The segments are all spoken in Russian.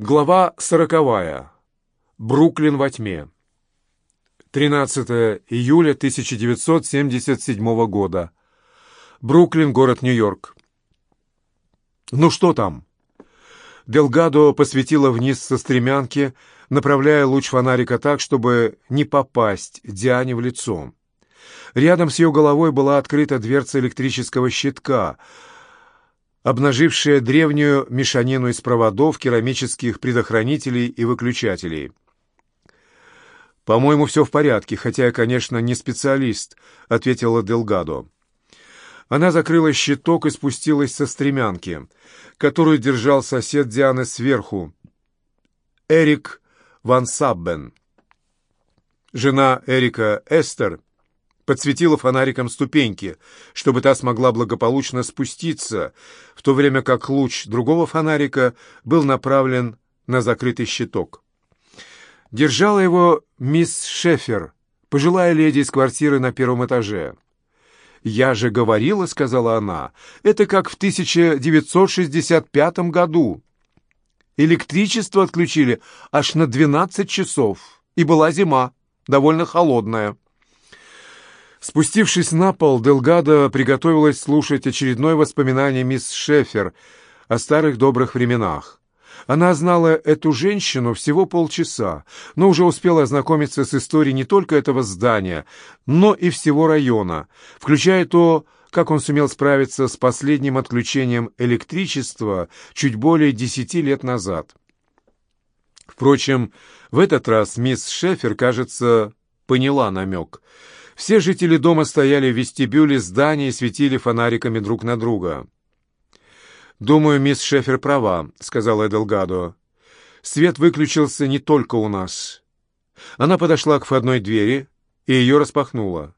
Глава сороковая. Бруклин во тьме. 13 июля 1977 года. Бруклин, город Нью-Йорк. «Ну что там?» Делгадо посветила вниз со стремянки, направляя луч фонарика так, чтобы не попасть Диане в лицо. Рядом с ее головой была открыта дверца электрического щитка — обнажившая древнюю мешанину из проводов, керамических предохранителей и выключателей. «По-моему, все в порядке, хотя я, конечно, не специалист», — ответила Делгадо. Она закрыла щиток и спустилась со стремянки, которую держал сосед Дианы сверху, Эрик Ван Саббен. Жена Эрика Эстер подсветила фонариком ступеньки, чтобы та смогла благополучно спуститься, в то время как луч другого фонарика был направлен на закрытый щиток. Держала его мисс Шефер, пожилая леди из квартиры на первом этаже. «Я же говорила, — сказала она, — это как в 1965 году. Электричество отключили аж на 12 часов, и была зима, довольно холодная». Спустившись на пол, Делгадо приготовилась слушать очередное воспоминание мисс Шефер о старых добрых временах. Она знала эту женщину всего полчаса, но уже успела ознакомиться с историей не только этого здания, но и всего района, включая то, как он сумел справиться с последним отключением электричества чуть более десяти лет назад. Впрочем, в этот раз мисс Шефер, кажется, поняла намек — все жители дома стояли в вестибюле здания и светили фонариками друг на друга. «Думаю, мисс Шефер права», — сказала Эделгадо. «Свет выключился не только у нас». Она подошла к входной двери и ее распахнула.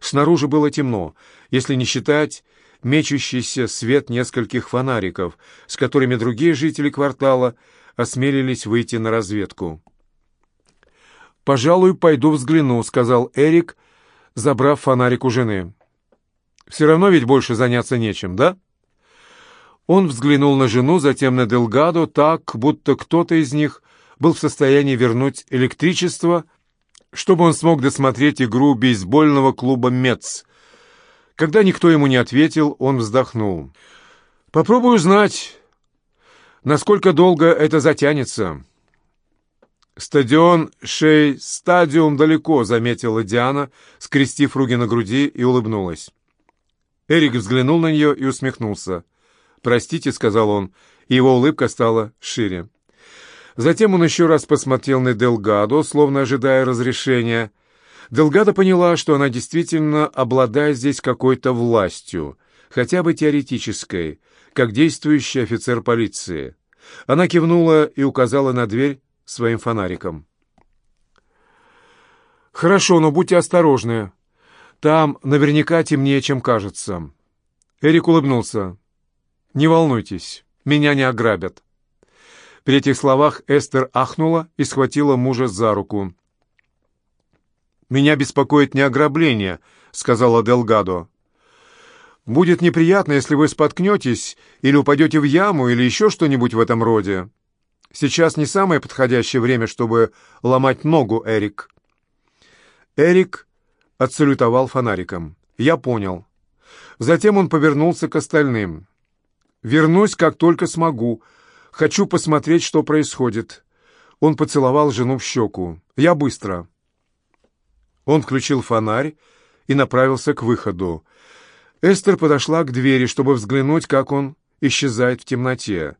Снаружи было темно, если не считать мечущийся свет нескольких фонариков, с которыми другие жители квартала осмелились выйти на разведку. «Пожалуй, пойду взгляну», — сказал Эрик, забрав фонарик у жены. «Все равно ведь больше заняться нечем, да?» Он взглянул на жену, затем на Делгадо, так, будто кто-то из них был в состоянии вернуть электричество, чтобы он смог досмотреть игру бейсбольного клуба «Мец». Когда никто ему не ответил, он вздохнул. «Попробую узнать, насколько долго это затянется». «Стадион Шей Стадиум далеко», — заметила Диана, скрестив руки на груди и улыбнулась. Эрик взглянул на нее и усмехнулся. «Простите», — сказал он, и его улыбка стала шире. Затем он еще раз посмотрел на Делгадо, словно ожидая разрешения. Делгадо поняла, что она действительно обладает здесь какой-то властью, хотя бы теоретической, как действующий офицер полиции. Она кивнула и указала на дверь, своим фонариком. «Хорошо, но будьте осторожны. Там наверняка темнее, чем кажется». Эрик улыбнулся. «Не волнуйтесь, меня не ограбят». При этих словах Эстер ахнула и схватила мужа за руку. «Меня беспокоит не ограбление», — сказала Делгадо. «Будет неприятно, если вы споткнетесь или упадете в яму или еще что-нибудь в этом роде. Сейчас не самое подходящее время, чтобы ломать ногу, Эрик». Эрик отсалютовал фонариком. «Я понял». Затем он повернулся к остальным. «Вернусь, как только смогу. Хочу посмотреть, что происходит». Он поцеловал жену в щеку. «Я быстро». Он включил фонарь и направился к выходу. Эстер подошла к двери, чтобы взглянуть, как он исчезает в темноте.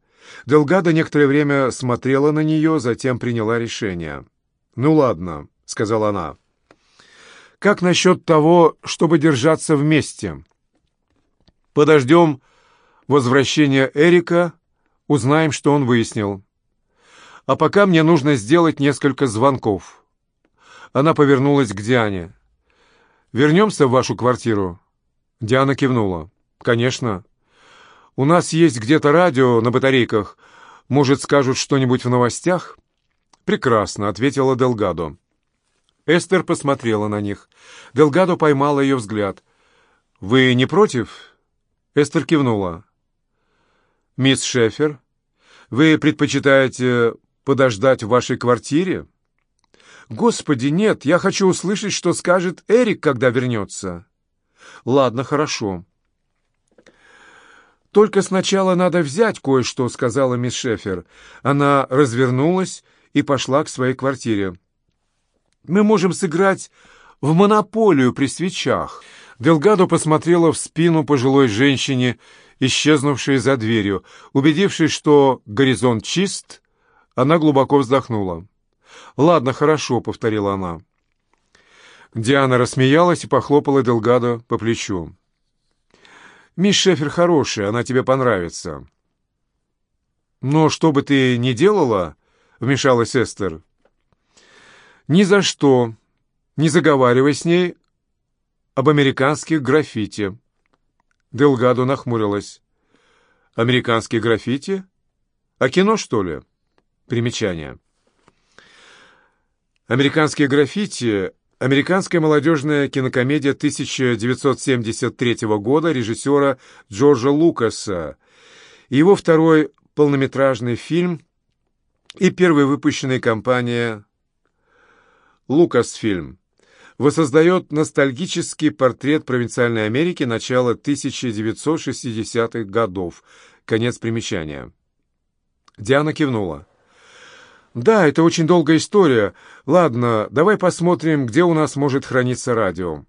Делгада некоторое время смотрела на нее, затем приняла решение. «Ну ладно», — сказала она. «Как насчет того, чтобы держаться вместе? Подождем возвращения Эрика, узнаем, что он выяснил. А пока мне нужно сделать несколько звонков». Она повернулась к Диане. «Вернемся в вашу квартиру?» Диана кивнула. «Конечно». У нас есть где-то радио на батарейках. Может, скажут что-нибудь в новостях?» «Прекрасно», — ответила Делгадо. Эстер посмотрела на них. Делгадо поймала ее взгляд. «Вы не против?» Эстер кивнула. «Мисс Шефер, вы предпочитаете подождать в вашей квартире?» «Господи, нет, я хочу услышать, что скажет Эрик, когда вернется». «Ладно, хорошо». «Только сначала надо взять кое-что», — сказала мисс Шефер. Она развернулась и пошла к своей квартире. «Мы можем сыграть в монополию при свечах». Делгадо посмотрела в спину пожилой женщине, исчезнувшей за дверью. Убедившись, что горизонт чист, она глубоко вздохнула. «Ладно, хорошо», — повторила она. Диана рассмеялась и похлопала Делгадо по плечу. «Мисс Шефер хорошая, она тебе понравится». «Но что бы ты ни делала», — вмешалась Эстер, — «ни за что не заговаривай с ней об американских граффити». Делгадо нахмурилась. «Американские граффити? А кино, что ли?» Примечание. «Американские граффити» — американская молодежная кинокомедия 1973 года режиссера Джорджа Лукаса. Его второй полнометражный фильм и первый выпущенный компания «Лукасфильм» воссоздает ностальгический портрет провинциальной Америки начала 1960-х годов. Конец примечания. Диана кивнула. «Да, это очень долгая история. Ладно, давай посмотрим, где у нас может храниться радио».